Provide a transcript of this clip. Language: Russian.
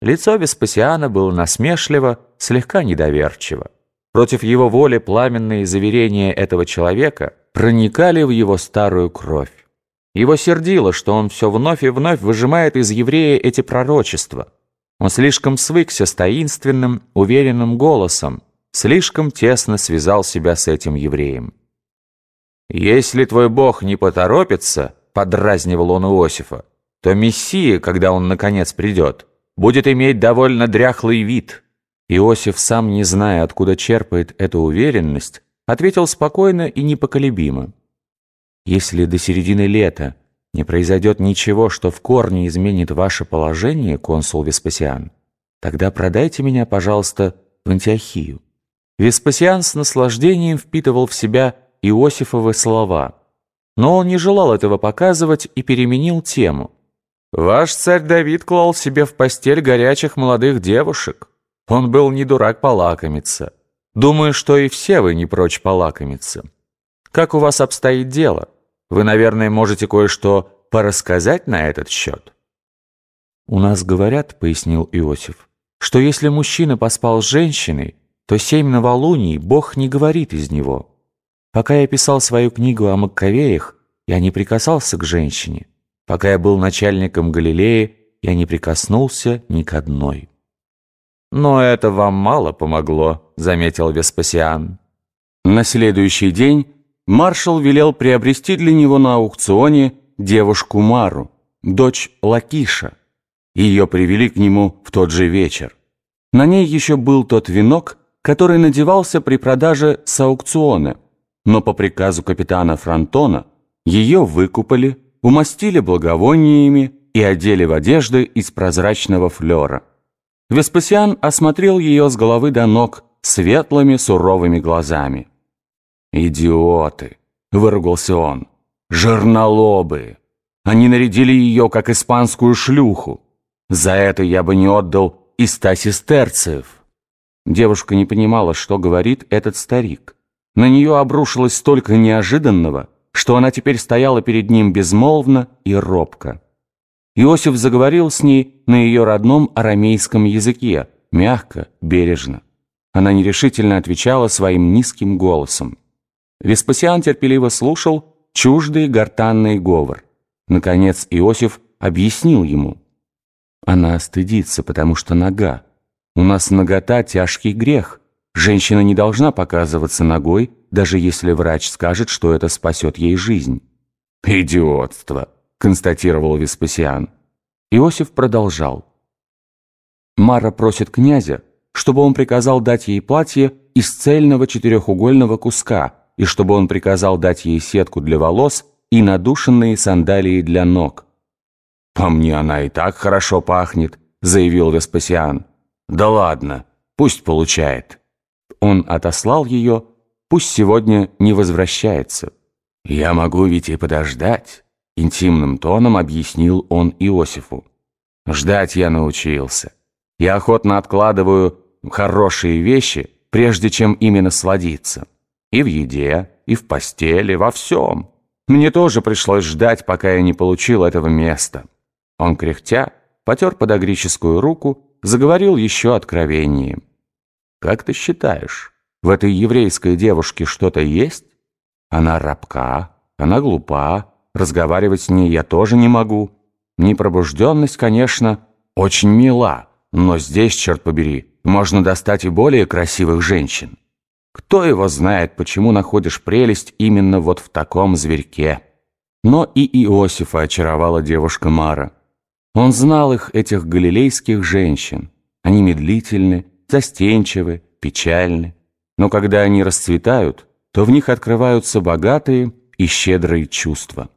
Лицо Веспасиана было насмешливо, слегка недоверчиво. Против его воли пламенные заверения этого человека проникали в его старую кровь. Его сердило, что он все вновь и вновь выжимает из еврея эти пророчества. Он слишком свыкся с таинственным, уверенным голосом, слишком тесно связал себя с этим евреем. «Если твой Бог не поторопится», — подразнивал он Иосифа, то Мессия, когда он наконец придет, будет иметь довольно дряхлый вид. Иосиф, сам не зная, откуда черпает эту уверенность, ответил спокойно и непоколебимо. «Если до середины лета не произойдет ничего, что в корне изменит ваше положение, консул Веспасиан, тогда продайте меня, пожалуйста, в Антиохию». Веспасиан с наслаждением впитывал в себя Иосифовы слова, но он не желал этого показывать и переменил тему. Ваш царь Давид клал себе в постель горячих молодых девушек. Он был не дурак полакомиться. Думаю, что и все вы не прочь полакомиться. Как у вас обстоит дело? Вы, наверное, можете кое-что порассказать на этот счет?» «У нас говорят, — пояснил Иосиф, — что если мужчина поспал с женщиной, то семь новолуний Бог не говорит из него. Пока я писал свою книгу о Маккавеях, я не прикасался к женщине. Пока я был начальником Галилеи, я не прикоснулся ни к одной. «Но это вам мало помогло», — заметил Веспасиан. На следующий день маршал велел приобрести для него на аукционе девушку Мару, дочь Лакиша. Ее привели к нему в тот же вечер. На ней еще был тот венок, который надевался при продаже с аукциона, но по приказу капитана Фронтона ее выкупали, умастили благовониями и одели в одежды из прозрачного флера. Веспасиан осмотрел ее с головы до ног светлыми суровыми глазами. «Идиоты!» — выругался он. «Жернолобы! Они нарядили ее, как испанскую шлюху. За это я бы не отдал и ста сестерцев». Девушка не понимала, что говорит этот старик. На нее обрушилось столько неожиданного — что она теперь стояла перед ним безмолвно и робко. Иосиф заговорил с ней на ее родном арамейском языке, мягко, бережно. Она нерешительно отвечала своим низким голосом. Веспасиан терпеливо слушал чуждый гортанный говор. Наконец Иосиф объяснил ему. Она стыдится, потому что нога. У нас нагота – тяжкий грех. Женщина не должна показываться ногой, даже если врач скажет, что это спасет ей жизнь. «Идиотство», — констатировал Веспасиан. Иосиф продолжал. Мара просит князя, чтобы он приказал дать ей платье из цельного четырехугольного куска и чтобы он приказал дать ей сетку для волос и надушенные сандалии для ног. «По мне она и так хорошо пахнет», — заявил Веспасиан. «Да ладно, пусть получает». Он отослал ее, Пусть сегодня не возвращается. Я могу ведь и подождать, интимным тоном объяснил он Иосифу. Ждать я научился. Я охотно откладываю хорошие вещи, прежде чем именно сладиться. И в еде, и в постели, во всем. Мне тоже пришлось ждать, пока я не получил этого места. Он, кряхтя, потер подогрическую руку, заговорил еще откровением. «Как ты считаешь, в этой еврейской девушке что-то есть? Она рабка, она глупа, разговаривать с ней я тоже не могу. Непробужденность, конечно, очень мила, но здесь, черт побери, можно достать и более красивых женщин. Кто его знает, почему находишь прелесть именно вот в таком зверьке? Но и Иосифа очаровала девушка Мара. Он знал их, этих галилейских женщин. Они медлительны, застенчивы, печальны. Но когда они расцветают, то в них открываются богатые и щедрые чувства.